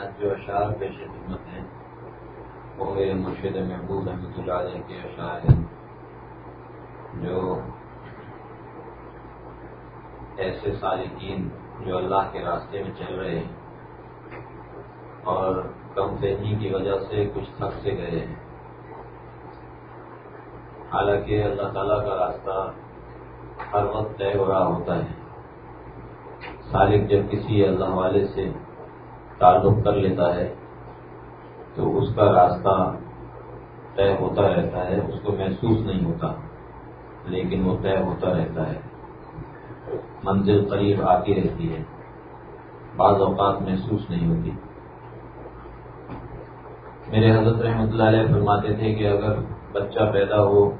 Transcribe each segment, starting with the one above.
آج جو اشعار پیش خدمت ہیں، وہ میرے مرشد محبوب احمد اللہ علیہ کے اشعار ہیں، جو ایسے سالکین جو اللہ کے راستے میں چل رہے ہیں اور کم ذہنی کی وجہ سے کچھ تھک سے گئے ہیں۔ حالانکہ اللہ تعالیٰ کا راستہ ہر وقت طے ہو رہا ہوتا ہے۔ سالک جب کسی اللہ والے سے تعلق کر لیتا ہے، تو اس کا راستہ طے ہوتا رہتا ہے، اس کو محسوس نہیں ہوتا، لیکن وہ طے ہوتا رہتا ہے۔ منزل قریب آتی رہتی ہے، بعض اوقات محسوس نہیں ہوتی۔ میرے حضرت رحمۃ اللہ علیہ فرماتے تھے کہ اگر بچہ پیدا ہو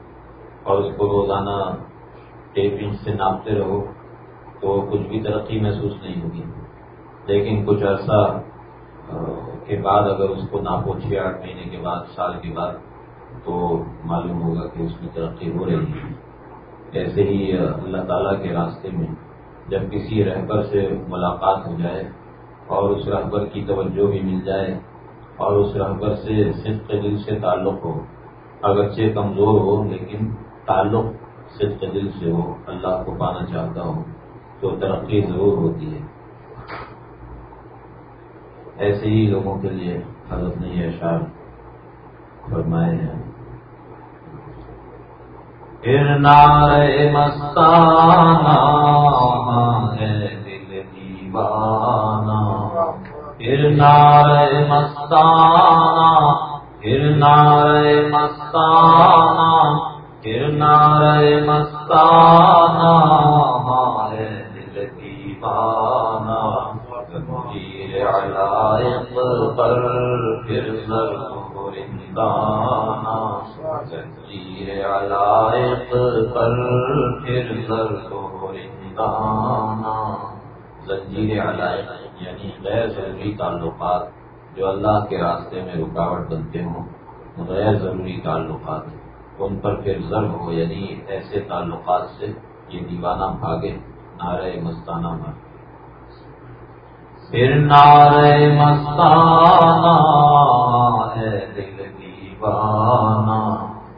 اور اس کو روزانہ ٹیپ انچ سے ناپتے رہو، تو کچھ بھی ترقی محسوس نہیں ہوگی۔ لیکن کچھ عرصہ کے بعد اگر اس کو ناپو چھ آٹھ مہینے کے بعد، سال کے بعد، تو معلوم ہوگا کہ اس میں ترقی ہو رہی ہے۔ ایسے ہی اللہ تعالیٰ کے راستے میں جب کسی رہبر سے ملاقات ہو جائے اور اس رہبر کی توجہ بھی مل جائے اور اس رہبر سے صدق دل سے تعلق ہو، اگرچہ کمزور ہو، لیکن تعلق صدق دل سے ہو، اللہ کو پانا چاہتا ہو تو ترقی ضرور ہوتی ہے۔ ایسے ہی لوگوں کے لیے حضرت نے یہ اشعار فرمائے ہیں۔ پھر نار مستانہ ہے دل دیوانہ۔ پھر نار مستانہ، پھر نار مستانہ، پھر نار مستانہ ہے دل دیوانہ۔ علائق پر پھر ضرور رندانہ تیر علائق پر پھر ضرور رندانہ زنجیر علائق یعنی غیر ضروری تعلقات جو اللہ کے راستے میں رکاوٹ بنتے ہوں غیر ضروری تعلقات ان پر پھر ضرب ہو یعنی ایسے تعلقات سے یہ دیوانہ بھاگے نعرہ مستانہ بھاگے پھر نعرہ مستانہ ہے دل دیوانہ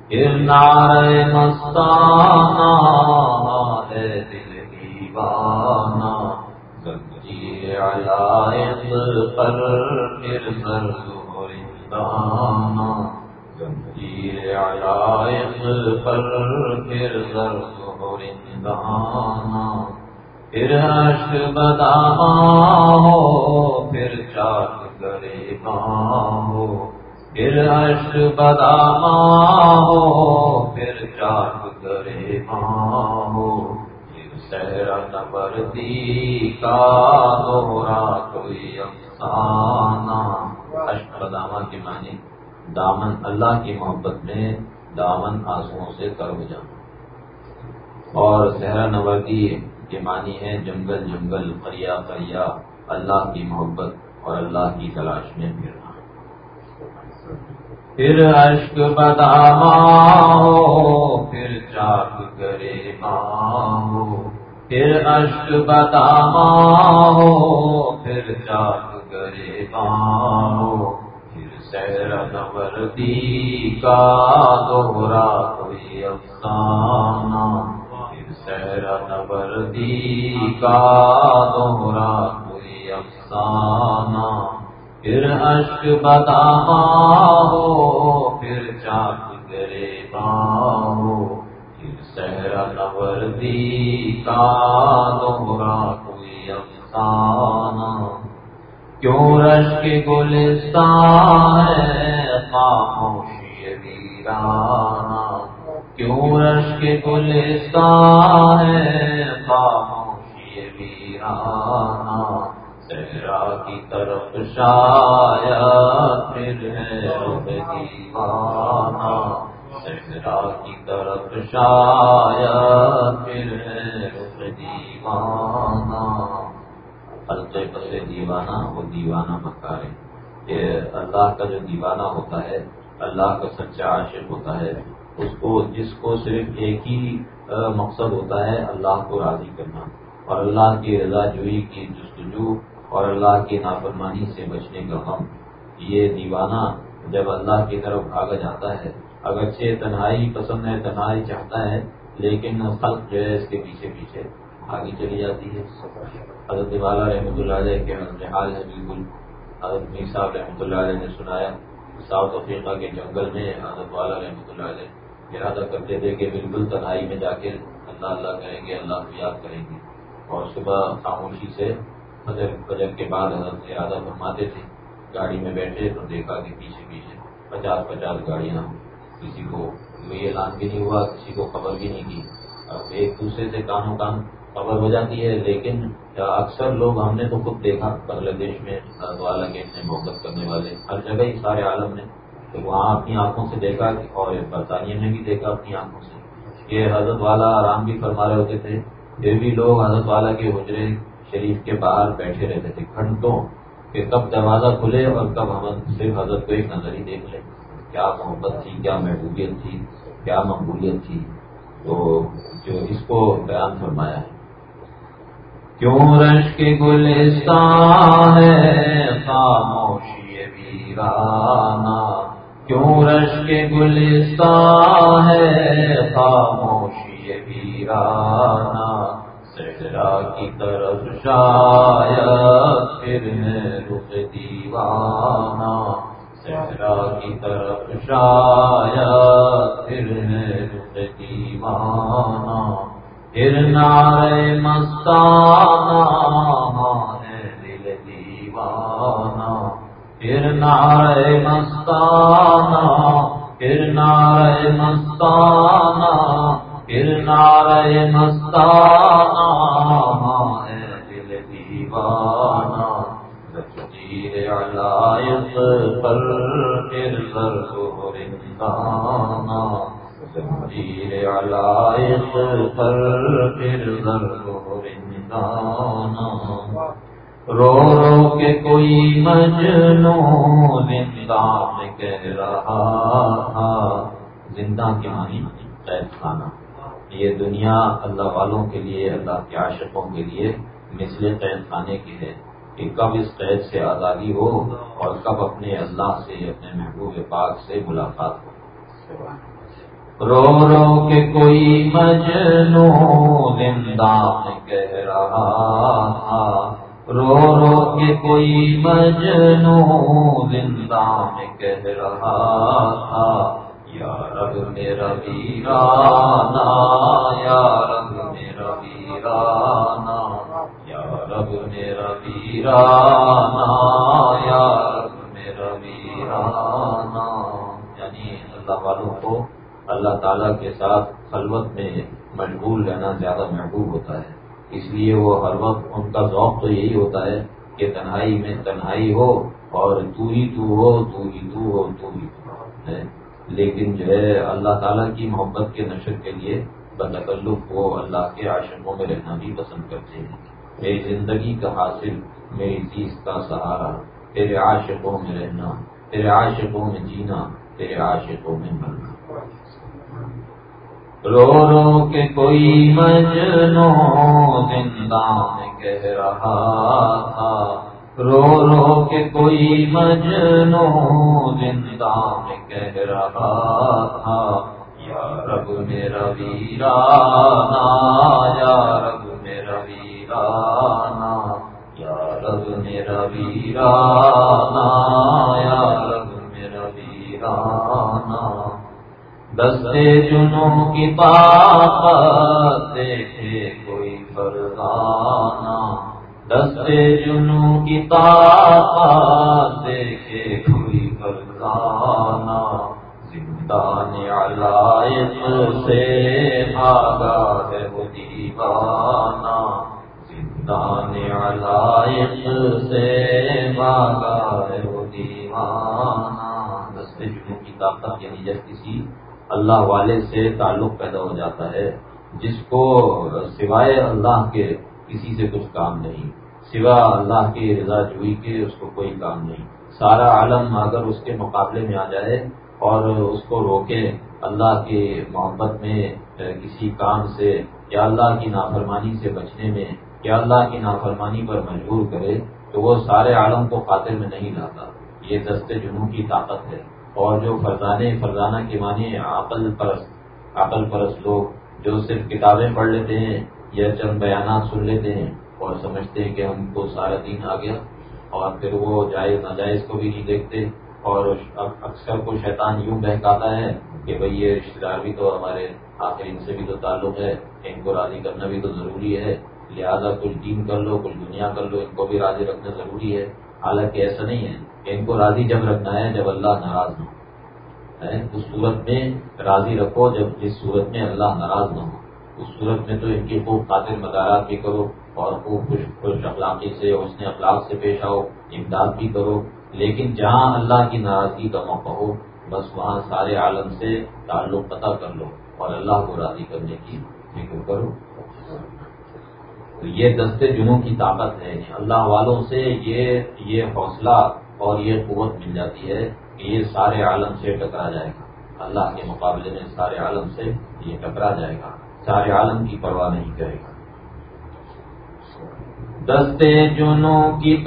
پھر نعرہ مستانہ ہے دل دیوانہ علائق پر پھر رندانہ گنجیر علائق پر پھر رندانہ پھر عشق بداما ہو پھر چاک کرے ہو۔ پھر عشق بداما ہو پھر چاک کرے ہو۔ سہرا نبردی کا دوہرا کوئی افسانہ اشک بدامہ کی معنی، دامن اللہ کی محبت میں دامن آنسوؤں سے کر ہو جانا اور صحرا نوردی کے معنی ہے جنگل جنگل قریا قریا اللہ کی محبت اور اللہ کی تلاش میں پھرنا۔ پھر اشک بداما ہو پھر چاک کرے ہو پھر اشک بداما ہو پھر چاک کرے ہو پھر سیر نوردی کا دوہرا کوئی افسانہ۔ نوردی کا دوہرا کوئی افسانہ پھر اشک بداما ہو پھر چاک کرے ہو پھر سہرا نوردی کا دوہرا کوئی افسانہ کیوں رش کے گلستان ہے خاموشی ویرانہ کیوں رش کے گلستان ہے؟ خاموشی ویرانہ صحرا کی طرف شاید پھر ہے رخ دیوانہ۔ صحرا کی طرف شاید پھر ہے رخ دیوانہ۔ حلقے پسے دیوانہ، وہ دیوانہ بکارے یہ اللہ کا جو دیوانہ ہوتا ہے، اللہ کا سچا عاشق ہوتا ہے۔ اس کو جس کو صرف ایک ہی مقصد ہوتا ہے اللہ کو راضی کرنا اور اللہ کی رضا جوئی کی جستجو اور اللہ کی نافرمانی سے بچنے کا غم۔ یہ دیوانہ جب اللہ کی طرف بھاگا جاتا ہے، اگرچہ تنہائی پسند ہے، تنہائی چاہتا ہے، لیکن خلق جو ہے اس کے پیچھے پیچھے آگے چلی جاتی ہے۔ حضرت والا رحمۃ اللہ علیہ کے حال ہے بالکل حضرت میر صاحب رحمۃ اللہ علیہ نے سنایا ساؤتھ افریقہ کے جنگل میں حضرت والا رحمۃ اللہ علیہ ارادہ کرتے تھے کہ بالکل تنہائی میں جا کے اللہ اللہ کریں گے، اللہ کو یاد کریں گے۔ اور صبح خاموشی سے فجر فجر کے بعد حضرت ارادہ فرماتے تھے، گاڑی میں بیٹھے تو دیکھا کہ پیچھے پیچھے پچاس پچاس گاڑیاں کسی کو یہ اعلان بھی نہیں ہوا، کسی کو خبر بھی نہیں کی اب ایک دوسرے سے کانوں کان خبر ہو جاتی ہے، لیکن اکثر لوگ ہم نے تو خود دیکھا، بنگلہ دیش میں والا کے اتنے محبت کرنے والے، ہر جگہ ہی سارے عالم نے تو وہاں اپنی آنکھوں سے دیکھا اور برطانیہ میں بھی دیکھا اپنی آنکھوں سے۔ کہ حضرت والا آرام بھی فرما رہے ہوتے تھے، پھر بھی لوگ حضرت والا کے حجرے شریف کے باہر بیٹھے رہتے تھے، گھنٹوں کہ کب دروازہ کھلے اور کب ہم صرف حضرت کو ایک نظر ہی دیکھ لیں۔ کیا محبت تھی، کیا محبوبیت تھی، کیا مقبولیت تھی۔ تو جو اس کو بیان فرمایا ہے۔ کیوں رش کے گلستان ہے خاموشی ویرانا کیوں رش کے گلستان ہے خاموشی ویرانا سہرا کی طرف شاید پھر میں رخ دیوانہ۔ سہرا کی طرف شاید پھر میں رخ دیوانہ۔ نارے مستانہ مستانہ پھر نارے مستانہ ہے دل دیوانہ تیر علائق پر پھر سر کو رندانہ علائق پر پھر رو رو کے کوئی مجنو زندہ میں کہہ رہا تھا زندہ کے معنی قید خانہ یہ دنیا اللہ والوں کے لیے، اللہ کے عاشقوں کے لیے مثل قید خانے کی ہے کہ کب اس قید سے آزادی ہو اور کب اپنے اللہ سے، اپنے محبوب پاک سے ملاقات ہو۔ رو رو کے کوئی مجنو زندہ میں کہہ رہا رو رو کے کوئی مجنو زندہ میں کہہ رہا تھا۔ یا رب میرا ویرانا یا رب میرا ویرانا یا رب میرا ویرانا یا رب میرا ویرانا یعنی اللہ والوں کو اللہ تعالیٰ کے ساتھ خلوت میں مشغول رہنا زیادہ محبوب ہوتا ہے۔ اس لیے وہ ہر وقت ان کا ذوق تو یہی ہوتا ہے کہ تنہائی میں تنہائی ہو اور تو ہی تو ہو، تو ہی تو ہو، تو ہی تو لیکن جو ہے اللہ تعالیٰ کی محبت کے نشر کے لیے بتکلف وہ اللہ کے عاشقوں میں رہنا بھی پسند کرتے ہیں۔ میری زندگی کا حاصل، میری چیز کا سہارا، تیرے عاشقوں میں رہنا، تیرے عاشقوں میں جینا، تیرے عاشقوں میں مرنا۔ رو رو کے کوئی مجنو زندہ میں کہہ رہا تھا رو رو کے کوئی مجنو زندہ میں کہہ رہا تھا، یا رب میرا ویرانا یا رب میرا ویرانا یا رب میرا ویرانا یا رب میرا ویرانا دستے جنوں کی طاقت دیکھے کوئی فرزانہ دستے جنوں کی طاقت دیکھے کوئی فرزانہ زندان علائق سے بھاگا ہے وہ دیوانہ۔ زندان علائق سے بھاگا ہے وہ دیوانہ۔ دستے جنوں کی طاقت یعنی جب کسی اللہ والے سے تعلق پیدا ہو جاتا ہے، جس کو سوائے اللہ کے کسی سے کچھ کام نہیں، سوا اللہ کی رضا جوئی کے اس کو کوئی کام نہیں۔ سارا عالم اگر اس کے مقابلے میں آ جائے اور اس کو روکے اللہ کی محبت میں کسی کام سے، یا اللہ کی نافرمانی سے بچنے میں، یا اللہ کی نافرمانی پر مجبور کرے، تو وہ سارے عالم کو خاطر میں نہیں لاتا۔ یہ دست جنوں کی طاقت ہے۔ اور جو فرزانے فرزانہ کے معنی عقل پرست عقل پرست لوگ جو صرف کتابیں پڑھ لیتے ہیں یا چند بیانات سن لیتے ہیں اور سمجھتے ہیں کہ ہم کو سارا دین آ گیا اور پھر وہ جائز ناجائز کو بھی نہیں دیکھتے اور اکثر کو شیطان یوں بہکاتا ہے کہ بھئی یہ رشتے دار بھی تو ہمارے آخر ان سے بھی تو تعلق ہے، ان کو راضی کرنا بھی تو ضروری ہے۔ لہذا کچھ دین کر لو، کچھ دنیا کر لو، ان کو بھی راضی رکھنا ضروری ہے۔ حالانکہ ایسا نہیں ہے ان کو راضی جب رکھنا ہے، جب اللہ ناراض نہ ہو۔ اس صورت میں راضی رکھو جب جس صورت میں اللہ ناراض نہ ہو۔ اس صورت میں تو ان کی خوب خاطر مدارات بھی کرو اور خوب خوش خوش اخلاقی سے اس نے اخلاق سے پیش آؤ، امداد بھی کرو۔ لیکن جہاں اللہ کی ناراضگی کا موقع ہو، بس وہاں سارے عالم سے تعلق پتہ کر لو اور اللہ کو راضی کرنے کی فکر کرو۔ یہ دستے جنوں کی طاقت ہے اللہ والوں سے یہ یہ حوصلہ اور یہ قوت مل جاتی ہے کہ یہ سارے عالم سے ٹکرا جائے گا۔ اللہ کے مقابلے میں سارے عالم سے یہ ٹکرا جائے گا۔ سارے عالم کی پرواہ نہیں کرے گا۔ دستے جنوں کی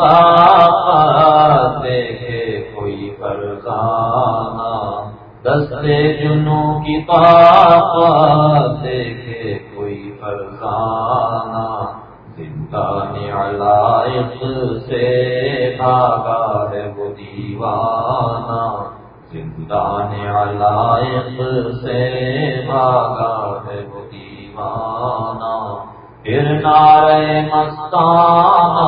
دیکھے کوئی فرزانہ دستے جنوں کی دیکھے کوئی فرزانہ زندہ علائق سے بھاگا ہے وہ دیوانہ۔ زندہ علائق سے بھاگا ہے وہ دیوانہ پھر نارے مستانہ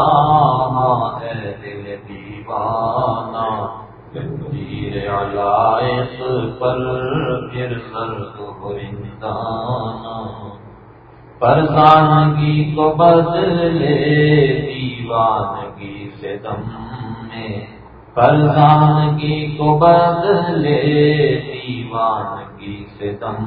ہے دل دیوانہ۔ جنجیر علائق پر پھر سر تو انسانہ پرسانگی کو بدلے دیوانگی سے دم میں۔ پرسانگی کو بدلے دیوانگی سے دم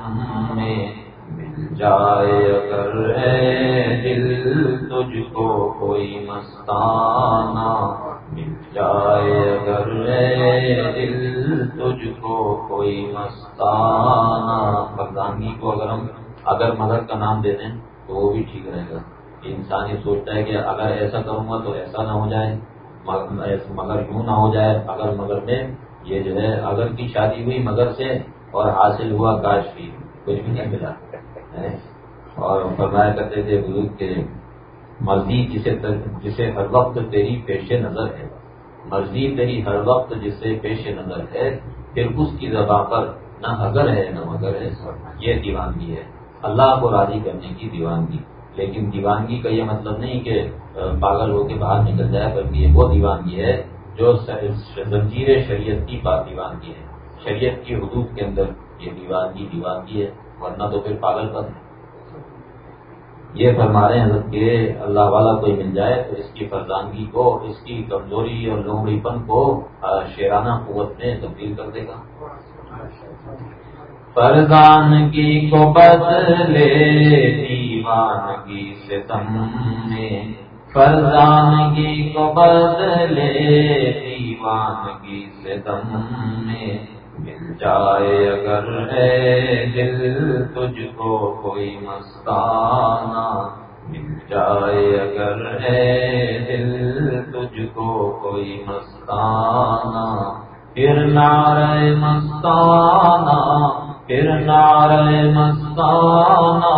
میں۔ مل جائے اگر ہے دل تجھ کو کوئی مستانہ۔ مل جائے اگر ہے دل تجھ کو کوئی مستانہ۔ پردانی کو اگر ہم اگر مگر کا نام دے دیں تو وہ بھی ٹھیک رہے گا۔ انسان یہ سوچتا ہے کہ اگر ایسا کروں گا تو ایسا نہ ہو جائے۔ مگر یوں نہ ہو جائے، اگر مگر میں یہ جو ہے اگر کی شادی ہوئی مگر سے اور حاصل ہوا کاش بھی کچھ بھی نہیں ملا۔ اور فرمایا کرتے تھے بزرگ کے مرضی جسے جسے ہر وقت تیری پیش نظر ہے۔ مرضی تیری ہر وقت جسے پیش نظر ہے، پھر اس کی زبان پر نہ اگر ہے، نہ مگر ہے۔ یہ دیوانگی ہے۔ اللہ کو راضی کرنے کی دیوانگی۔ لیکن دیوانگی کا یہ مطلب نہیں کہ پاگل ہو کے باہر نکل جائے بلکہ یہ وہ دیوانگی ہے جو زنجیر شریعت کی بات دیوانگی ہے۔ شریعت کی حدود کے اندر یہ دیوانگی دیوانگی ہے، ورنہ تو پھر پاگل پر یہ فرما رہے ہیں حضرت کہ اللہ والا کوئی مل جائے تو اس کی فرزانگی کو، اس کی کمزوری اور لومڑی پن کو شیرانہ قوت میں تبدیل کر دے گا۔ فرزانگی کو بدلے دیوانگی سے تم میں۔ فرزانگی کو بدلے دیوانگی سے تم مل جائے اگر ہے دل تجھ کو کوئی مستانہ۔ مل جائے اگر ہے دل تجھ کو کوئی مستانہ۔ پھر نعرہ مستانہ، پھر نعرہ مستانہ،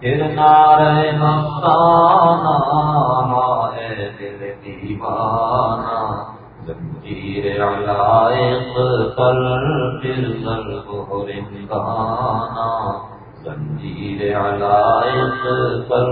پھر نعرہ مستانہ۔ ہے دل دیوانہ زنجیر علائق پر پھر ضرب ہو رنگانا زنجیر علائق پر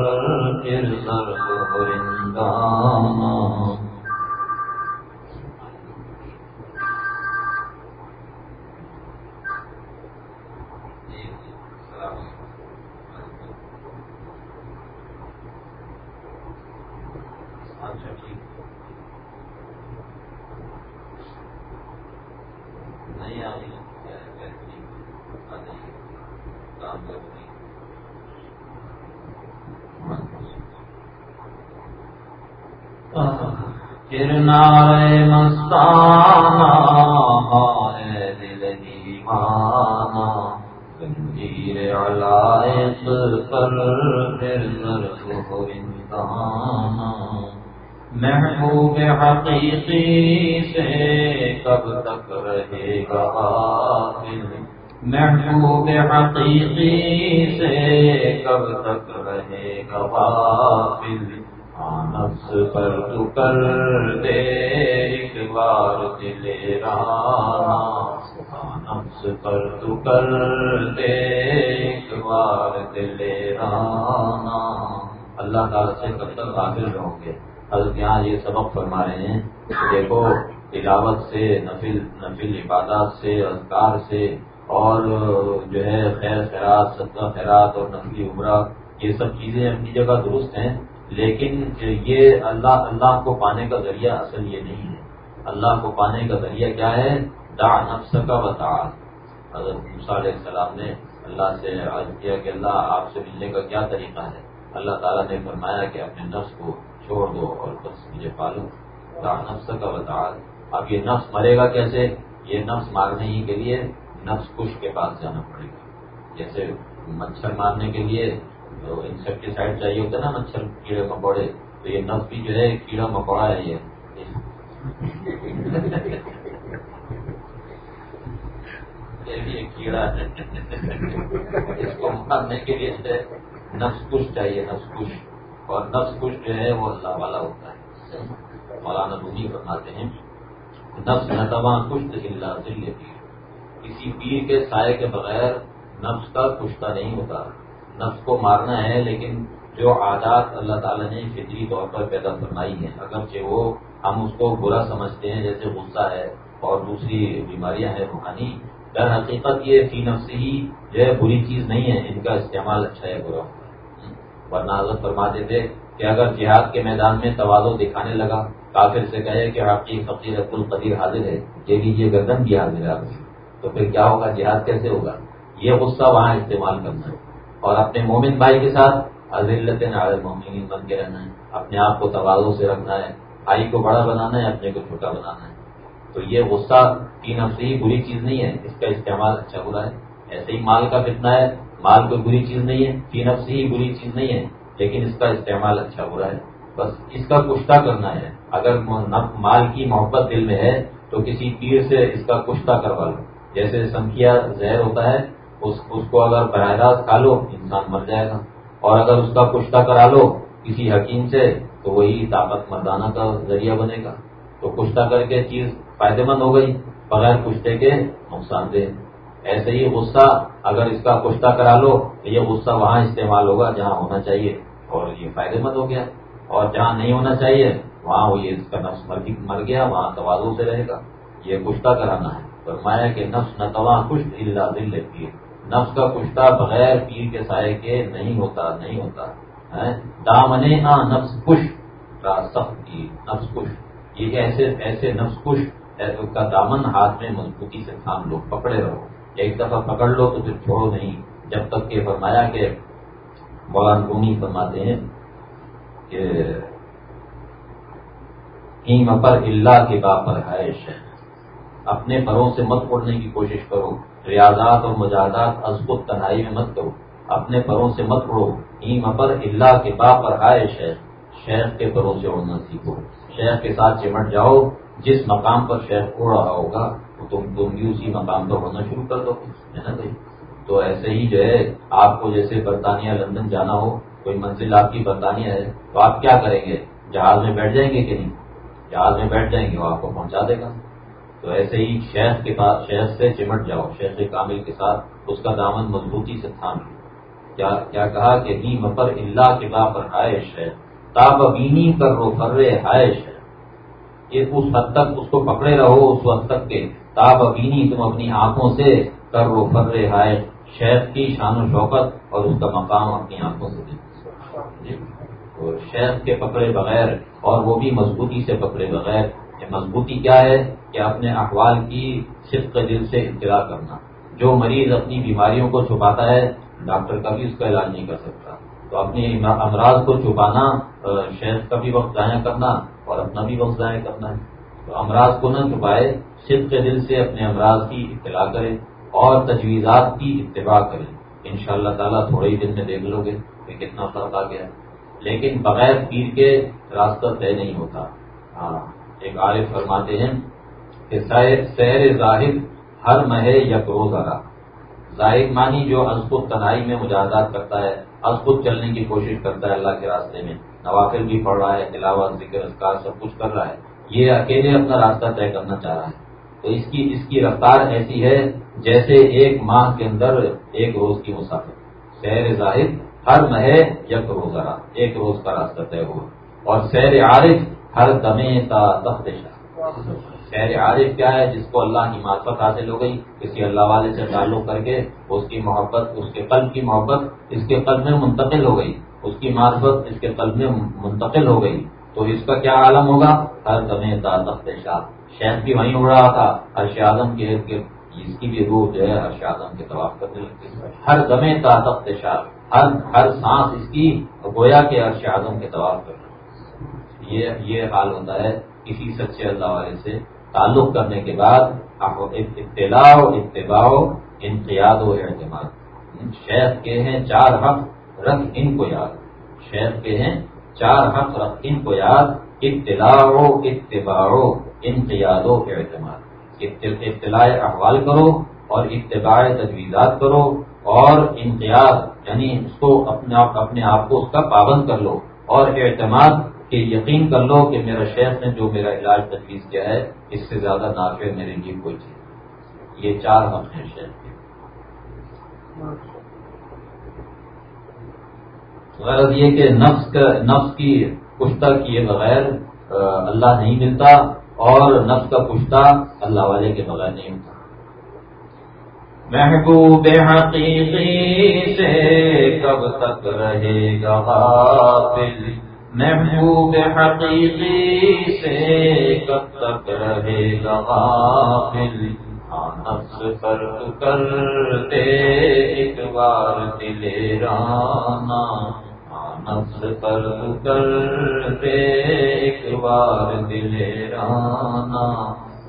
پھر ضرب ہو رنگانا نارے مستانہ ہے دل دیوانہ گنجیر علائق پر پھر ضرب ہو انسانہ محبوب حقیقی سے کب تک رہے گا محبوب حقیقی سے کب تک رہے گا نفس پر تو کر دے ایک بار دلے رانا نفس پر تو کر دے ایک بار دلے رانا اللہ تعالیٰ سے کب تک حاصل رہو گے؟ حضرت یہاں یہ سبق فرما رہے ہیں کہ دیکھو، تلاوت سے، نفل نفل عبادات سے، اذکار سے اور جو ہے خیر خیرات، صدقہ خیرات اور نفلی عمرہ، یہ سب چیزیں اپنی جگہ درست ہیں، لیکن یہ اللہ اللہ کو پانے کا ذریعہ اصل یہ نہیں ہے۔ اللہ کو پانے کا ذریعہ کیا ہے؟ دا نفس کا بتا حضرت علیہ السلام نے اللہ سے عرض کیا کہ اللہ، آپ سے ملنے کا کیا طریقہ ہے؟ اللہ تعالیٰ نے فرمایا کہ اپنے نفس کو چھوڑ دو اور بس مجھے پالو۔ نفس کا بتا اب یہ نفس مرے گا کیسے؟ یہ نفس مارنے ہی کے لیے نفس کش کے پاس جانا پڑے گا۔ جیسے مچھر مارنے کے لیے انسیکٹیسائڈ چاہیے ہوتا ہے نا، مچھر، کیڑے مکوڑے، تو یہ نفس بھی جو ہے، کیڑا مکوڑا ہے یہ۔ کیڑا ہے۔ اس کو مارنے کے لیے نفس کش چاہیے، نفس کش۔ اور نفس کش جو ہے وہ اللہ والا ہوتا ہے۔ مولانا رومی فرماتے ہیں، نفس نتواں کشت اللہ دل کسی پیر کے سائے کے بغیر نفس کا کشتہ نہیں ہوتا۔ نفس کو مارنا ہے، لیکن جو عادات اللہ تعالیٰ نے فطری طور پر پیدا فرمائی ہیں، اگرچہ وہ ہم اس کو برا سمجھتے ہیں، جیسے غصہ ہے اور دوسری بیماریاں ہیں روحانی، در حقیقت یہ فی نفس ہی جو ہے بری چیز نہیں ہے۔ ان کا استعمال اچھا ہے برا۔ ورنہ حضرت فرماتے تھے کہ اگر جہاد کے میدان میں توازو دکھانے لگا، کافر سے کہے کہ آپ کی فقیر عبد القدیر حاضر ہے یہ لیجیے گردن بھی حاضر ہے۔ تو پھر کیا ہوگا؟ جہاد کیسے ہوگا؟ یہ غصہ وہاں استعمال کرنا ہے۔ اور اپنے مومن بھائی کے ساتھ عزلت ناز مومن بن کے رہنا ہے، اپنے آپ کو توازوں سے رکھنا ہے، بھائی کو بڑا بنانا ہے، اپنے کو چھوٹا بنانا ہے۔ تو یہ غصہ کی نفس ہی بری چیز نہیں ہے، اس کا استعمال اچھا برا ہے۔ ایسے ہی مال کا فتنا ہے مال کوئی بری چیز نہیں ہے، فی نفس ہی بری چیز نہیں ہے، لیکن اس کا استعمال اچھا برا ہے۔ بس اس کا کشتہ کرنا ہے۔ اگر مال کی محبت دل میں ہے، تو کسی پیر سے اس کا کشتہ کروا لو۔ جیسے سنکھیا زہر ہوتا ہے، اس اس کو اگر براہ راست کھا لو، انسان مر جائے گا۔ اور اگر اس کا کشتہ کرا لو کسی حکیم سے، تو وہی طاقت مردانہ کا ذریعہ بنے گا۔ تو کشتہ کر کے چیز فائدے مند ہو گئی، بغیر کشتے کے نقصان دہ۔ ایسے ہی غصہ اگر اس کا کشتہ کرا لو تو یہ غصہ وہاں استعمال ہوگا جہاں ہونا چاہیے۔ اور یہ فائدے مند ہو گیا۔ اور جہاں نہیں ہونا چاہیے، وہاں وہ یہ اس کا نفس مر گیا وہاں توازو سے رہے گا۔ یہ کشتہ کرانا ہے۔ فرمایا کہ نفس نہ تواں کشت اللہ دل لیتی ہے نفس کا کشتہ بغیر پیر کے سائے کے نہیں ہوتا نہیں ہوتا۔ دامنے ہاں نفس کش کا سخت کی نفس کش۔ یہ ایسے ایسے نفس کش کا دامن ہاتھ میں مضبوطی سے تھام لو، پکڑے رہو۔ ایک دفعہ پکڑ لو تو پھر چھوڑو نہیں۔ جب تک کہ فرمایا کہ مولانا رونی فرماتے ہیں کہ پر اللہ کے با پر حائش ہے۔ اپنے پروں سے مت اڑنے کی کوشش کرو۔ ریاضات اور مجازات ازبت تنہائی میں مت کرو۔ اپنے پروں سے مت اڑو۔ ہیم پر اللہ کے با پر حائش ہے۔ شیخ کے پروں سے اڑنا سیکھو۔ شیخ کے ساتھ چمٹ جاؤ۔ جس مقام پر شیخ اڑ رہا ہوگا تم تم بھی اسی مقام پر ہونا شروع کر دو، ہے نا بھائی؟ تو ایسے ہی جو ہے، آپ کو جیسے برطانیہ لندن جانا ہو، کوئی منزل آپ کی برطانیہ ہے، تو آپ کیا کریں گے؟ جہاز میں بیٹھ جائیں گے کہ نہیں؟ جہاز میں بیٹھ جائیں گے، وہ آپ کو پہنچا دے گا۔ تو ایسے ہی شہر کے پاس شہر سے چمٹ جاؤ، شہر کامل کے ساتھ، اس کا دامن مضبوطی سے تھام لو۔ کیا کیا کہا کہ نی مپر اللہ کے با پر حائش ہے تاب بینی کر رو فرے حائش ہے یہ اس حد تک اس کو پکڑے رہو، اس وقت تک کے تاب ابینی تم اپنی آنکھوں سے کر وہ فر ہائے۔ شیخ کی شان و شوقت اور اس کا مقام اپنی آنکھوں سے جی۔ شیخ کے پکڑے بغیر اور وہ بھی مضبوطی سے پکڑے بغیر مضبوطی کیا ہے؟ کہ اپنے احوال کی صدق دل سے اطلاع کرنا۔ جو مریض اپنی بیماریوں کو چھپاتا ہے، ڈاکٹر کا بھی اس کا علاج نہیں کر سکتا۔ تو اپنی امراض کو چھپانا شیخ کا بھی وقت ضائع کرنا اور اپنا بھی وقت ضائع کرنا ہے۔ تو امراض کو نہ چھپائے، صدق کے دل سے اپنے امراض کی اطلاع کریں اور تجویزات کی اتباع کریں ان شاء اللہ تعالیٰ تھوڑے ہی دن میں دیکھ لو گے کہ کتنا فرق آ گیا۔ لیکن بغیر پیر کے راستہ طے نہیں ہوتا۔ ہاں ایک عارف فرماتے ہیں کہ سیر ظاہر ہر مہے یک روز آ ظاہر مانی جو از خود تنہائی میں مجاہدات کرتا ہے، از خود چلنے کی کوشش کرتا ہے اللہ کے راستے میں۔ نوافل بھی پڑھ رہا ہے، تلاوت، ذکر، اذکار سب کچھ کر رہا ہے۔ یہ اکیلے اپنا راستہ طے کرنا چاہ رہا ہے۔ تو اس کی اس کی رفتار ایسی ہے جیسے ایک ماہ کے اندر ایک روز کی مسافر۔ سیر ظاہر ہر مہے یک روز آ ایک روز کا راستہ طے ہوا۔ اور سیر عارف ہر دمے تا تخت سیر عارف کیا ہے جس کو اللہ کی معرفت حاصل ہو گئی، کسی اللہ والے سے تعلق کر کے اس کی محبت، اس کے قلب کی محبت اس کے قلب میں منتقل ہو گئی۔ اس کی معرفت اس کے قلب میں منتقل ہو گئی۔ تو اس کا کیا عالم ہوگا؟ ہر دمے تا تخت شاہ۔ شہد بھی وہیں اڑ رہا تھا ہر شادم کے اس کی بھی روح جو ہے ہر شادم کے طواف کرنے لگتی ہر دمے تا تخت شاہ۔ ہر ہر سانس اس کی گویا کے ہر شادم کے طواف کرنا یہ یہ حال ہوتا ہے کسی سچے اللہ والے سے۔ تعلق کرنے کے بعد اطلاع و اتباع انقیاد و اعتماد۔ شیخ کے ہیں چار حق، رکھ ان کو یاد۔ شیخ کے ہیں چار حق، رکھ ان کو یاد۔ اطلاع و اتباع انقیاد و اعتماد۔ اطلاع احوال کرو اور اتباع تجویزات کرو اور انقیاد یعنی اس کو اپنے آپ اپنے آپ کو اس کا پابند کر لو اور اعتماد کہ یقین کر لو کہ میرا شیخ نے جو میرا علاج تجویز کیا ہے، اس سے زیادہ نافع میرے لیے کوئی چیز یہ چار حق ہیں شیخ کے۔ غرض یہ کہ نفس کا نفس کی کشتہ کیے بغیر اللہ نہیں ملتا اور نفس کا کشتہ اللہ والے کے بغیر نہیں ہوتا۔ محبوب حقیقی سے کب تک رہے گا غافل؟ محبوب حقیقی سے کب تک رہے گا غافل نفس پر کر دے ایک بار دلے رانا نفس پر کر دے ایک بار دلے رانا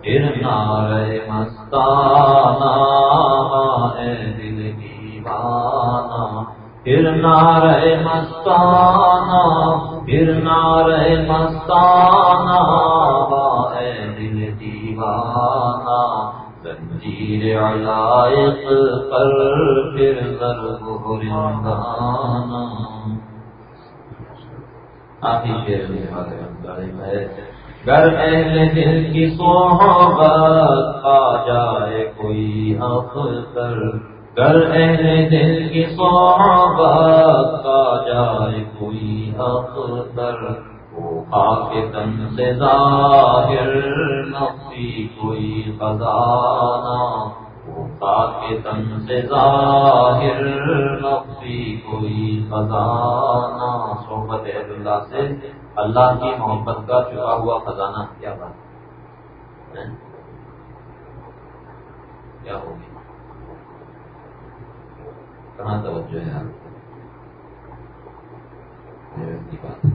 پھر نارے مستانہ اے دل دیوانہ پھر نارے مستانہ پھر نارے مستانہ اے دل دیوانہ۔ زنجیر علائق پر پھر ضرب رندانہ۔ آخری شیر ہے گر اہل دل کی صحبت، آ جائے کوئی اختر گر اہل دل کی صحبت آ جائے کوئی اختر وہ خاک تن سے ظاہر نفی کوئی خزانہ۔ وہ خاک تن سے ظاہر نفی کوئی خزانہ۔ صحبت اللہ سے اللہ کی محبت کا چھپا ہوا خزانہ کیا بات کیا ہوگی؟ کہاں توجہ ہے آپ کی؟ بات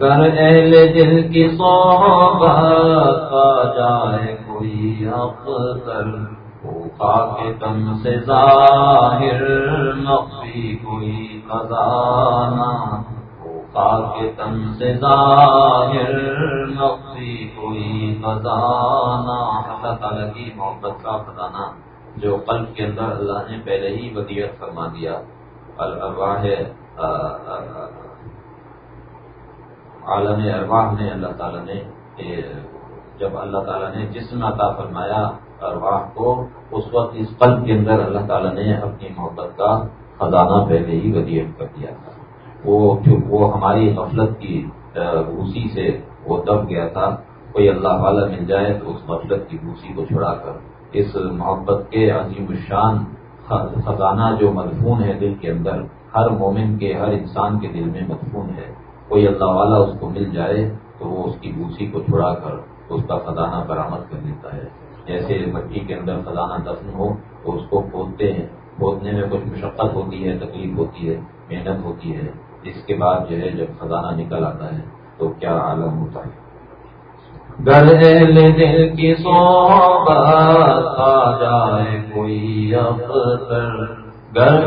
گر اہل دل کی صحبت آ جائے کوئی اختر کے تم سے ظاہر نقی کوئی خزانہ کے تم سے ظاہر نقی کوئی خزانہ اللہ تعالیٰ کی محبت کا خزانہ جو قلب کے اندر اللہ نے پہلے ہی ودیت فرما دیا۔ الرواہ عالم ارواح نے اللہ تعالیٰ نے جب اللہ تعالیٰ نے جسم عطا فرمایا ارواح کو، اس وقت اس قلب کے اندر اللہ تعالیٰ نے اپنی محبت کا خزانہ پہلے ہی ودیت کر دیا تھا۔ وہ وہ ہماری غفلت کی بھوسی سے وہ دب گیا تھا۔ کوئی اللہ والا مل جائے تو اس غفلت کی بھوسی کو چھڑا کر۔ اس محبت کے عظیم الشان خزانہ جو مضمون ہے دل کے اندر، ہر مومن کے، ہر انسان کے دل میں مضمون ہے۔ کوئی اللہ والا اس کو مل جائے تو وہ اس کی بھوسی کو چھڑا کر اس کا خزانہ برآمد کر دیتا ہے۔ جیسے مٹی کے اندر خزانہ دفن ہو تو اس کو کھودتے ہیں۔ کھودنے میں کچھ مشقت ہوتی ہے، تکلیف ہوتی ہے، محنت ہوتی ہے۔ اس کے بعد جو ہے جب خزانہ نکل آتا ہے تو کیا عالم ہوتا ہے؟ گر دل کی صحبت آ جائے کوئی اختر گر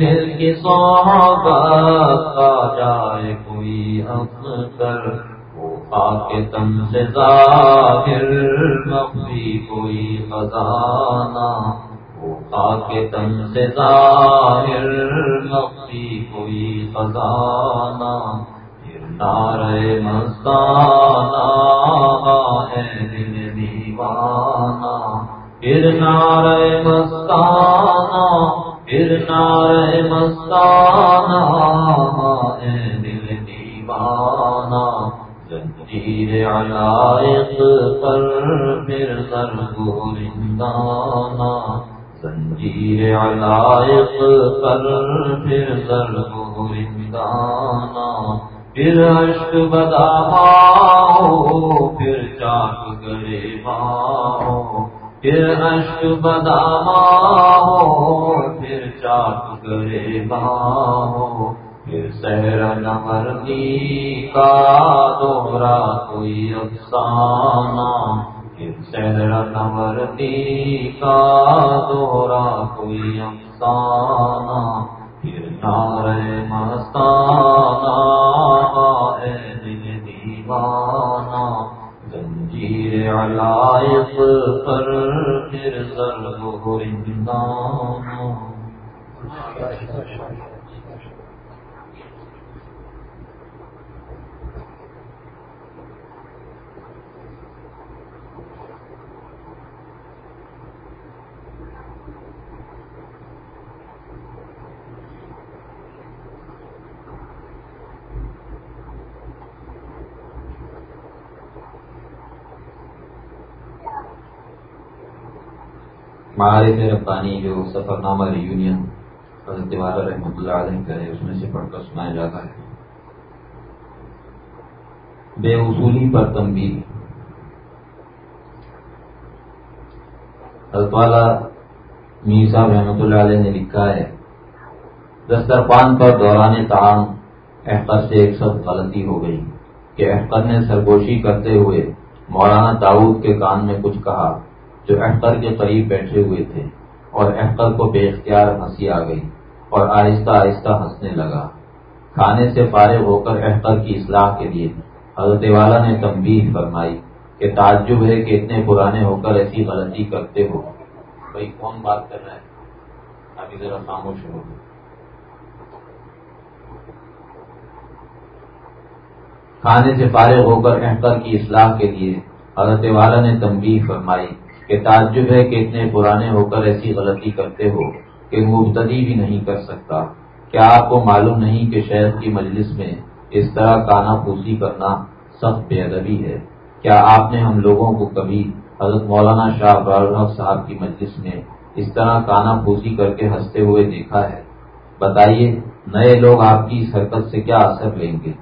دل کی صحبت آ جائے کوئی اختر کے تم سے ظاہر مخفی کوئی خزانہ۔ وہ کے تم سے ظاہر مخفی کوئی خزانہ۔ نارے مستانہ ہے دل دیوانہ۔ پھر نارے مستانہ، پھر نارے مستانہ ہے دل دیوانہ۔ زنجیر علائق پر پھر سر گورندانہ زنجیر علائق پر پھر سر گورندانہ پھر اشک بدا ماؤ پھر چاک کرے ماؤ پھر اشک بدا ماؤ پھر چاک کرے ماؤ پھر سہر نمرنی کا دوہرا کوئی افسانہ پھر کا دوہرا کوئی افسانہ پھر نار مستانہ ہے دل دیوانہ زنجیر علائق پر پھر سر رندانہ معارف ربانی جو سفر نامہ ریونین حضرت والا رحمۃ اللہ علیہ کا ہے اس میں سے پڑھ کر سنایا جاتا ہے۔ بے اصولی پر تنبیہ۔ حضرت والا میر صاحب رحمۃ اللہ علیہ نے لکھا ہے، دسترخوان پر دوران تعام احقر سے ایک سب غلطی ہو گئی کہ احقر نے سرگوشی کرتے ہوئے مولانا داؤد کے کان میں کچھ کہا۔ جو احقر کے قریب بیٹھے ہوئے تھے اور احقر کو بے اختیار ہنسی آ گئی اور آہستہ آہستہ ہنسنے لگا۔ کھانے سے فارغ ہو کر احقر کی اصلاح کے لیے حضرت والا نے تنبیہ فرمائی کہ تعجب ہے کہ اتنے پرانے ہو کر ایسی غلطی کرتے ہو۔ بھائی، کون بات کر رہا ہے؟ ابھی ذرا خاموش ہو۔ کھانے سے فارغ ہو کر احقر کی اصلاح کے لیے حضرت والا نے تنبیہ فرمائی کہ تعجب ہے کہ اتنے پرانے ہو کر ایسی غلطی کرتے ہو کہ مبتدی بھی نہیں کر سکتا۔ کیا آپ کو معلوم نہیں کہ شہر کی مجلس میں اس طرح کانا پوسی کرنا سخت بے ادبی ہے؟ کیا آپ نے ہم لوگوں کو کبھی حضرت مولانا شاہ ابرالحق صاحب کی مجلس میں اس طرح کانا پوسی کر کے ہنستے ہوئے دیکھا ہے؟ بتائیے، نئے لوگ آپ کی اس حرکت سے کیا اثر لیں گے؟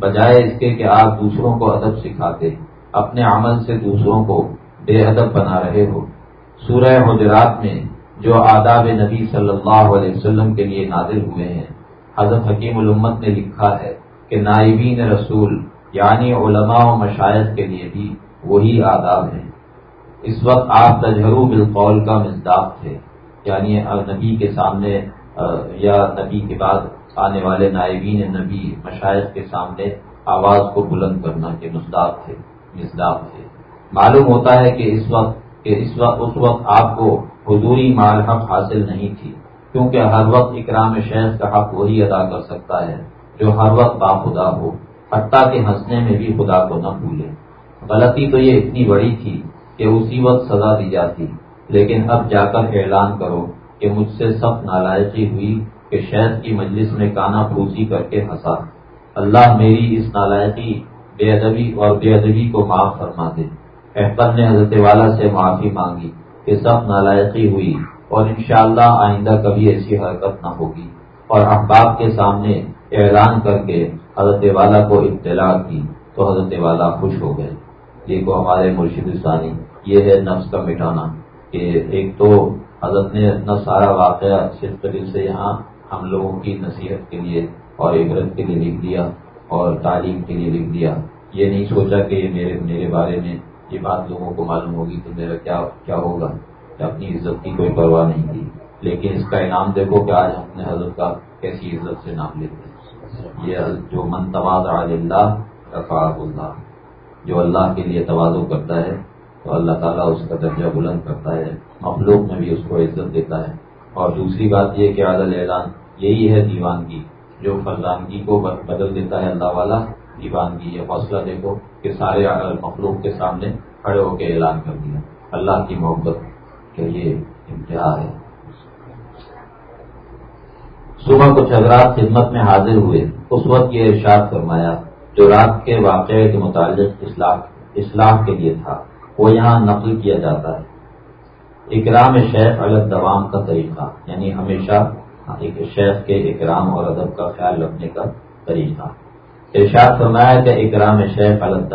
بجائے اس کے کہ آپ دوسروں کو ادب سکھاتے، اپنے عمل سے دوسروں کو بے ادب بنا رہے ہو۔ سورہ حجرات میں جو آداب نبی صلی اللہ علیہ وسلم کے لیے نازل ہوئے ہیں، حضرت حکیم الامت نے لکھا ہے کہ نائبین رسول یعنی علماء و مشاعت کے لیے بھی وہی آداب ہیں۔ اس وقت آپ تجہرو بالقول کا مزداق تھے یعنی نبی کے سامنے یا نبی کے بعد آنے والے نائبین نبی مشاعت کے سامنے آواز کو بلند کرنا کے مزداق تھے مزداق تھے۔ معلوم ہوتا ہے کہ اس وقت کہ اس وقت اس وقت آپ کو حضوری مال حق حاصل نہیں تھی، کیونکہ ہر وقت اکرام شہر کا حق وہی ادا کر سکتا ہے، جو ہر وقت با خدا ہو، حتیٰ کہ ہنسنے میں بھی خدا کو نہ بھولے۔ غلطی تو یہ اتنی بڑی تھی کہ اسی وقت سزا دی جاتی، لیکن اب جا کر اعلان کرو کہ مجھ سے سخت نالائقی ہوئی کہ شہد کی مجلس میں کانا پھوسی کر کے ہنسا۔ اللہ میری اس نالائقی بے ادبی اور بے ادبی کو معاف فرما دے۔ احمد نے حضرت والا سے معافی مانگی کہ سب نالائقی ہوئی اور انشاءاللہ آئندہ کبھی ایسی حرکت نہ ہوگی۔ اور احباب کے سامنے اعلان کر کے حضرت والا کو اطلاع کی تو حضرت والا خوش ہو گئے۔ یہ کو ہمارے مرشد ثانی، یہ ہے نفس کا مٹانا کہ ایک تو حضرت نے اپنا سارا واقعہ صرف دل سے یہاں ہم لوگوں کی نصیحت کے لیے اور عبرت کے لیے لکھ دیا اور تعلیم کے لیے لکھ دیا۔ یہ نہیں سوچا کہ یہ میرے میرے بارے میں یہ بات لوگوں کو معلوم ہوگی تو میرا کیا کیا ہوگا؟ کہ اپنی عزت کی کوئی پرواہ نہیں کی لیکن اس کا انعام دیکھو کہ آج اپنے حضرت کا کیسی عزت سے نام لیتے ہیں۔ یہ جو من تواز اللہ رفاق اللہ۔ جو اللہ کے لیے توازو کرتا ہے، تو اللہ تعالیٰ اس کا درجہ بلند کرتا ہے۔ مخلوق میں بھی اس کو عزت دیتا ہے۔ اور دوسری بات یہ کہ عادل اعلان یہی ہے دیوانگی۔ جو فرزانگی کو بدل دیتا ہے اللہ والا، دیوانگی یہ حوصلہ دیکھو۔ کہ سارے مخلوق کے سامنے کھڑے ہو کے اعلان کر دیا۔ اللہ کی محبت کے یہ امتحان ہے۔ صبح کچھ حضرات خدمت میں حاضر ہوئے۔ اس وقت یہ ارشاد فرمایا، جو رات کے واقعے کے متعلق اصلاح کے لیے تھا، وہ یہاں نقل کیا جاتا ہے۔ اکرام شیخ الگ دوام کا طریقہ یعنی ہمیشہ ایک شیخ کے اکرام اور ادب کا خیال رکھنے کا طریقہ۔ ارشاد فرمایا کہ اکرام شیخ الگ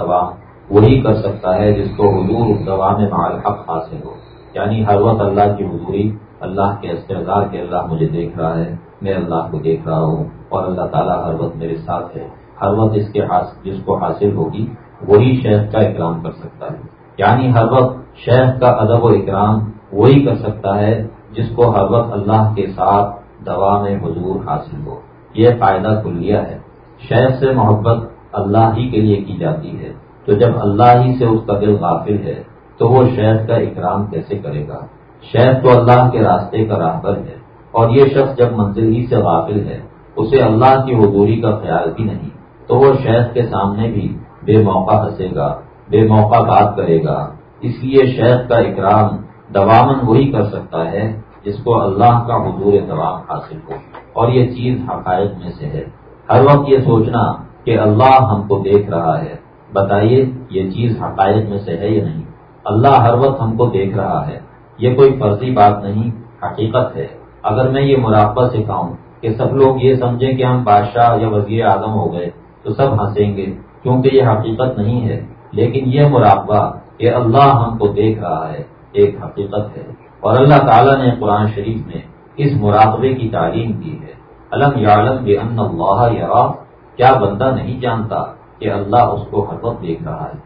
وہی کر سکتا ہے جس کو حضور دوام مال حق حاصل ہو۔ یعنی ہر وقت اللہ کی حضوری، اللہ کے استردار کے اللہ مجھے دیکھ رہا ہے، میں اللہ کو دیکھ رہا ہوں اور اللہ تعالیٰ ہر وقت میرے ساتھ ہے۔ ہر وقت اس کے جس کو حاصل ہوگی، وہی شیخ کا اکرام کر سکتا ہے۔ یعنی ہر وقت شیخ کا ادب و اکرام وہی کر سکتا ہے جس کو ہر وقت اللہ کے ساتھ دوا میں حضور حاصل ہو۔ یہ فائدہ کلیہ ہے۔ شیخ سے محبت اللہ ہی کے لیے کی جاتی ہے۔ تو جب اللہ ہی سے اس کا دل غافل ہے، تو وہ شیخ کا اکرام کیسے کرے گا؟ شیخ تو اللہ کے راستے کا راہبر ہے، اور یہ شخص جب منزل ہی سے غافل ہے، اسے اللہ کی حضوری کا خیال بھی نہیں۔ تو وہ شیخ کے سامنے بھی بے موقع ہنسے گا، بے موقع بات کرے گا۔ اس لیے شیخ کا اکرام دوامن وہی کر سکتا ہے، جس کو اللہ کا حضور دوام حاصل ہو۔ اور یہ چیز حقائق میں سے ہے۔ ہر وقت یہ سوچنا کہ اللہ ہم کو دیکھ رہا ہے۔ بتائیے یہ چیز حقائق میں سے ہے یا نہیں؟ اللہ ہر وقت ہم کو دیکھ رہا ہے۔ یہ کوئی فرضی بات نہیں، حقیقت ہے۔ اگر میں یہ مراقبہ سکھاؤں کہ سب لوگ یہ سمجھیں کہ ہم بادشاہ یا وزیر اعظم ہو گئے تو سب ہنسیں گے، کیونکہ یہ حقیقت نہیں ہے۔ لیکن یہ مراقبہ کہ اللہ ہم کو دیکھ رہا ہے ایک حقیقت ہے۔ اور اللہ تعالیٰ نے قرآن شریف میں اس مراقبے کی تعلیم کی ہے۔ علم یعلم بے ان اللہ یا کیا بندہ نہیں جانتا کہ اللہ اس کو ہر وقت دیکھ رہا ہے؟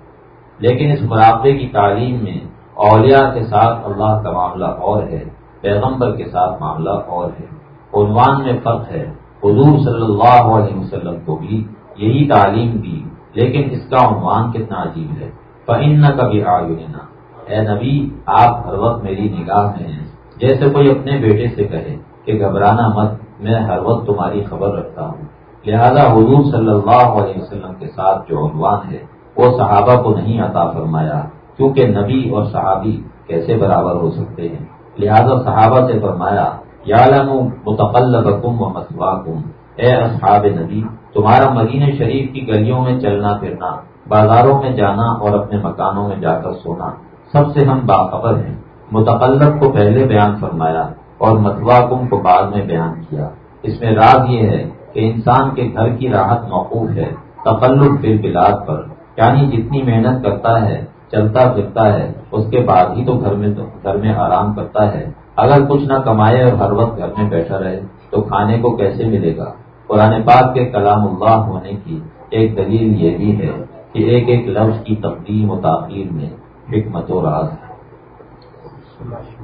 لیکن اس مراقبے کی تعلیم میں اولیاء کے ساتھ اللہ کا معاملہ اور ہے، پیغمبر کے ساتھ معاملہ اور ہے۔ عنوان میں فرق ہے، حضور صلی اللہ علیہ وسلم کو بھی یہی تعلیم دی، لیکن اس کا عنوان کتنا عجیب ہے۔ فن نہ کبھی آگے لینا اے نبی، آپ ہر وقت میری نگاہ میں ہیں۔ جیسے کوئی اپنے بیٹے سے کہے کہ گھبرانا مت میں ہر وقت تمہاری خبر رکھتا ہوں۔ لہذا حضور صلی اللہ علیہ وسلم کے ساتھ جو عنوان ہے، وہ صحابہ کو نہیں عطا فرمایا، کیونکہ نبی اور صحابی کیسے برابر ہو سکتے ہیں؟ لہذا صحابہ سے فرمایا یا متقل کم و مسوا کم اے اصحاب نبی، تمہارا مدینہ شریف کی گلیوں میں چلنا پھرنا، بازاروں میں جانا اور اپنے مکانوں میں جا کر سونا، سب سے ہم باخبر ہیں۔ متقلب کو پہلے بیان فرمایا اور متوا کم کو بعد میں بیان کیا۔ اس میں راز یہ ہے کہ انسان کے گھر کی راحت موقوف ہے، تقلب فل بلاد پر۔ یعنی جتنی محنت کرتا ہے، چلتا پھرتا ہے، اس کے بعد ہی تو گھر میں گھر میں آرام کرتا ہے۔ اگر کچھ نہ کمائے اور ہر وقت گھر میں بیٹھا رہے، تو کھانے کو کیسے ملے گا؟ قرآن پاک کے کلام اللہ ہونے کی ایک دلیل یہ بھی ہے کہ ایک ایک لفظ کی تقدیم و تاخیر میں حکمت و راز۔ ہے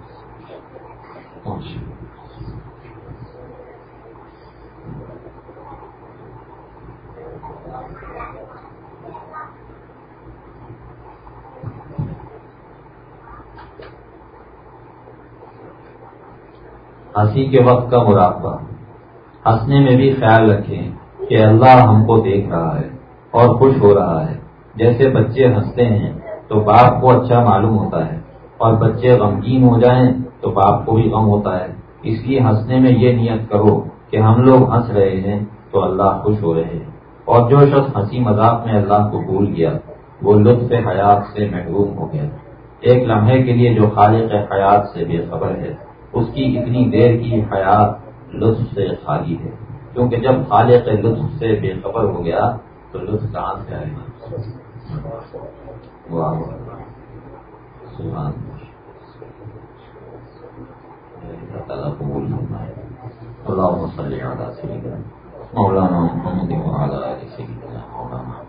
ہنسی کے وقت کا مراقبہ۔ ہنسنے میں بھی خیال رکھیں کہ اللہ ہم کو دیکھ رہا ہے اور خوش ہو رہا ہے۔ جیسے بچے ہنستے ہیں تو باپ کو اچھا معلوم ہوتا ہے اور بچے غمگین ہو جائیں تو باپ کو بھی غم ہوتا ہے۔ اس لیے ہنسنے میں یہ نیت کرو کہ ہم لوگ ہنس رہے ہیں تو اللہ خوش ہو رہے ہیں۔ اور جو شخص ہنسی مذاق میں اللہ کو بھول گیا، وہ لطف حیات سے محروم ہو گیا۔ ایک لمحے کے لیے جو خالق حیات سے بے خبر ہے، اس کی اتنی دیر کی حیات لطف سے خالی ہے۔ کیونکہ جب خالق لطف سے بے خبر ہو گیا، تو لطف کہاں سے آئے گا؟ تعالیٰ قبول فرمائے۔ اللهم صل على سيدنا مولانا محمد وعلى ال سيدنا مولانا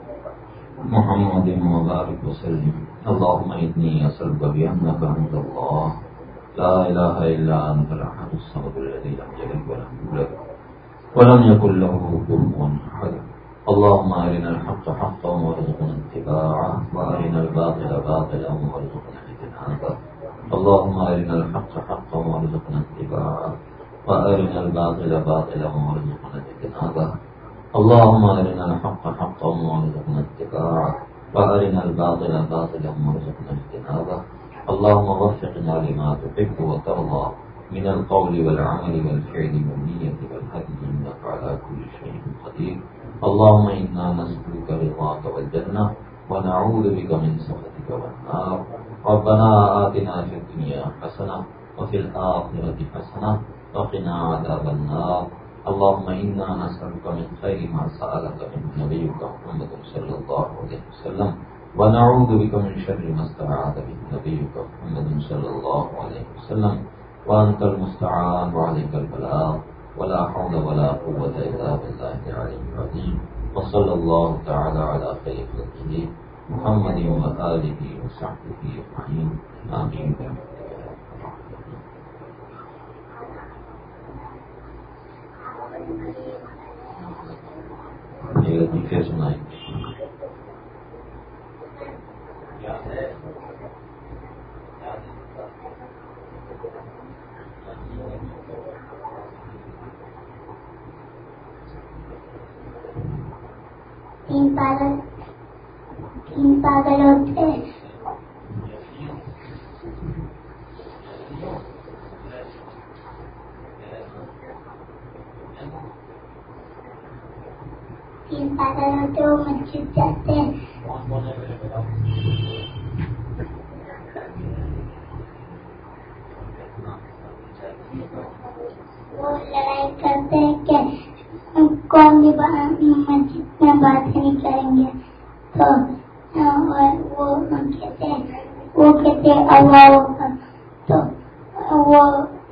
محمد محمد وسلم اللهم إني أسألك بأنك أنت الله لا إله إلا أنت الأحد الصمد الذي لم يلد ولم يولد ولم يكن له كفوا أحد اللهم أرنا الحق حقا وارزقنا اتباعه وأرنا الباطل باطلا وارزقنا اجتنابه۔ اللهم أرنا الحق حقا وارزقنا اتباعه، وأرنا الباطل باطلا وارزقنا اجتنابه. اللهم أرنا الحق حقا وارزقنا اتباعه، وأرنا الباطل باطلا وارزقنا اجتنابه. اللهم وفقنا لما تحب وترضى، من القول والعمل والفعل والنية والهدي إنك على كل شيء قدير. اللهم إنا نسألك رضاك والجنة ونعوذ بك من سخطك والنار. ربنا آتنا في الدنيا حسنة وفي الآخرة حسنة وقنا عذاب النار. اللهم إنا نسألك من خير ما سألك من نبيك محمد صلى الله عليه وسلم. ونعوذ بك من شر ما استعاذ به نبيك محمد صلى الله عليه وسلم. وأنت المستعان وعليك البلاغ. ولا حول ولا قوة إلا بالله العلي العظيم. وصلى الله تعالى على خير خلقه محمد وآله وصحبه أجمعين. آمين. یہ لطیفے سنائیں تین پاگل تین پاگل ہوتے تین پاگل ہوتے وہ مسجد جاتے ہیں وہ لڑائی کرتے ہیں کہ کون بھی مسجد میں بات نہیں کریں گے تو وہ کہتے وہ کہتے اللہ تو وہ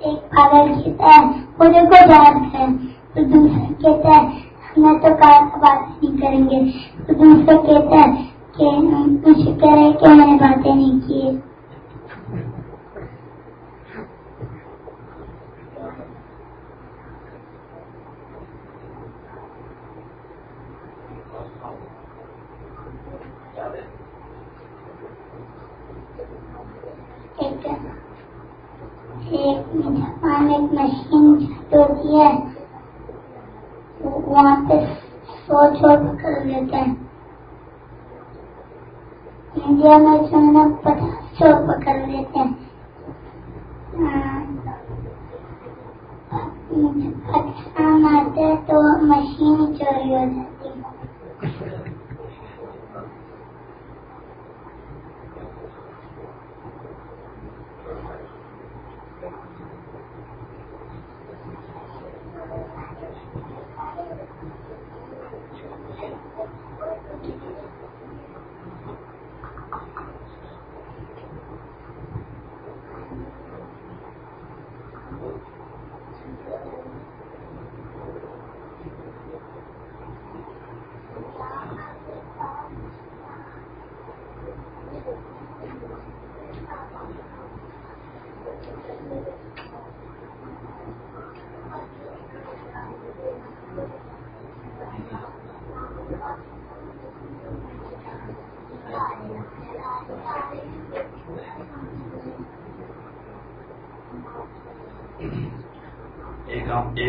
ایک پاگل کہتا ہے وہ دیکھو بات ہے تو دوسرا کہتا ہے میں تو کار بات نہیں کریں گے تو دوسرا کہتا ہے کہ کچھ کرے کہ میں نے باتیں نہیں کیے ایک مشین ہوتی ہے وہاں پہ سو چھوٹ پکڑ لیتے ہیں انڈیا میں جو ہے نا پچاس چوٹ پکڑ لیتے ہیں پاکستان آتے ہیں تو مشین چوری ہو جاتی ہے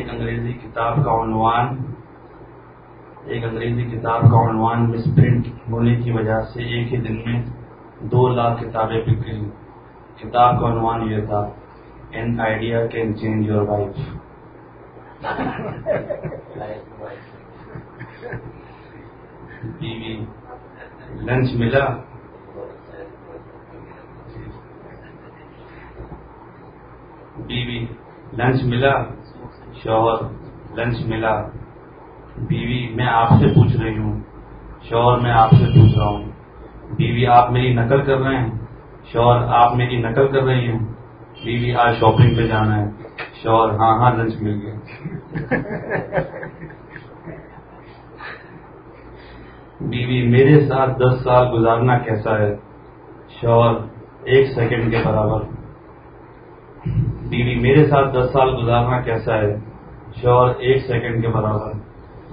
ایک انگریزی کتاب کا عنوان، ایک انگریزی کتاب کا عنوان مس پرنٹ ہونے کی وجہ سے ایک ہی دن میں دو لاکھ کتابیں بک گئی کتاب کا عنوان یہ تھا an idea can change your wife بیوی لنچ ملا۔ بیوی لنچ ملا۔ شوہر لنچ ملا، بیوی میں آپ سے پوچھ رہی ہوں، شوہر میں آپ سے پوچھ رہا ہوں، بیوی آپ میری نقل کر رہے ہیں، شوہر آپ میری نقل کر رہی ہیں، بیوی آج شاپنگ پہ جانا ہے، شوہر ہاں ہاں لنچ مل گیا۔ بیوی میرے ساتھ دس سال گزارنا کیسا ہے؟ شوہر ایک سیکنڈ کے برابر۔ بیوی میرے ساتھ دس سال گزارنا کیسا ہے؟ اچھا، شوہر ایک سیکنڈ کے برابر۔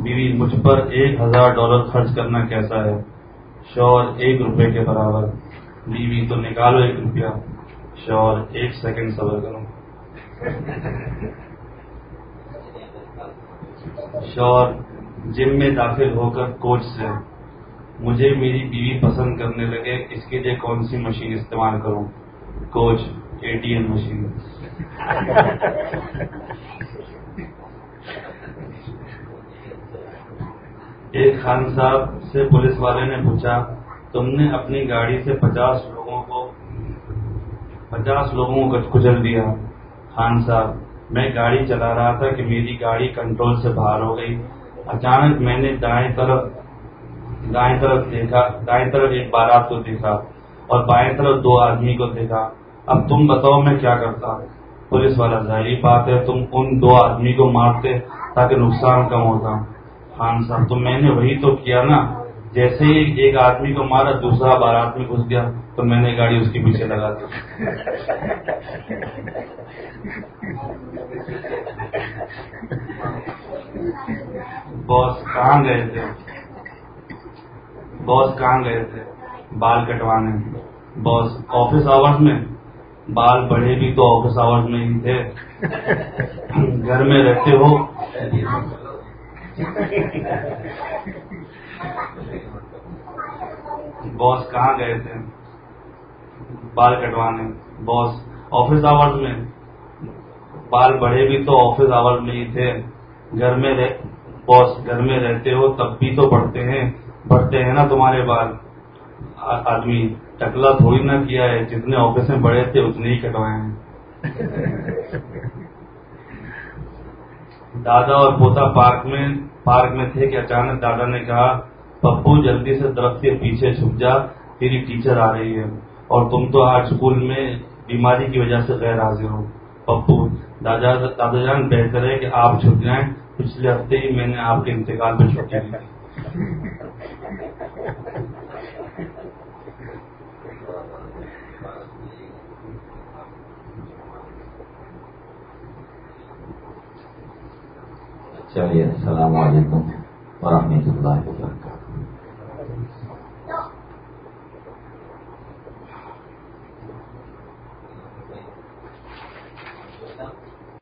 بیوی، مجھ پر ایک ہزار ڈالر خرچ کرنا کیسا ہے؟ شوہر، ایک روپے کے برابر۔ بیوی، تو نکالو ایک روپیہ۔ شوہر، ایک سیکنڈ صبر کرو۔ شوہر، جم میں داخل ہو کر کوچ سے۔ مجھے میری بیوی پسند کرنے لگے، اس کے لیے کون سی مشین استعمال کروں؟ کوچ، اے ٹی ایم مشین۔ ایک خان صاحب سے پولیس والے نے پوچھا، تم نے اپنی گاڑی سے پچاس لوگوں کو، پچاس لوگوں کو کچل دیا۔ خان صاحب، میں گاڑی چلا رہا تھا کہ میری گاڑی کنٹرول سے باہر ہو گئی۔ اچانک میں نے دائیں طرف دائیں طرف دیکھا، دائیں طرف ایک بارات کو دیکھا اور بائیں طرف دو آدمی کو دیکھا۔ اب تم بتاؤ میں کیا کرتا؟ پولیس والا، ظاہری بات ہے، تم ان دو آدمی کو مارتے تاکہ نقصان کم ہوتا۔ خان صاحب، تو میں نے وہی تو کیا نا، جیسے ہی ایک آدمی کو مارا، دوسرا بارات میں گھس گیا، تو میں نے گاڑی اس کے پیچھے لگا دی۔ باس کہاں گئے تھے؟ باس کہاں گئے تھے؟ بال کٹوانے۔ باس آفس آورس میں۔ بال بڑھے بھی تو آفس آورس میں ہی تھے۔ گھر میں رہتے ہو۔ باس کہاں گئے تھے؟ بال کٹوانے باس آفس آورس میں۔ بال بڑھے بھی تو آفس آورس میں ہی تھے۔ گھر میں باس گھر میں رہتے ہو تب بھی تو بڑھتے ہیں بڑھتے ہیں نا تمہارے بال۔ آدمی ٹکلا تھوڑی نہ کیا ہے، جتنے آفس میں بڑے تھے اتنے ہی کٹوائے ہیں۔ دادا اور پوتا پارک میں پارک میں تھے کہ اچانک دادا نے کہا، پپو جلدی سے درخت کے پیچھے چھپ جا، تیری ٹیچر آ رہی ہے اور تم تو آج اسکول میں بیماری کی وجہ سے غیر حاضر ہو۔ پپو، دادا دادا جان بہتر ہے کہ آپ چھپ جائیں۔ پچھلے ہفتے ہی میں نے آپ کے انتقال پہ چھٹی دی چلیے السلام علیکم ورحمۃ اللہ وبرکاتہ۔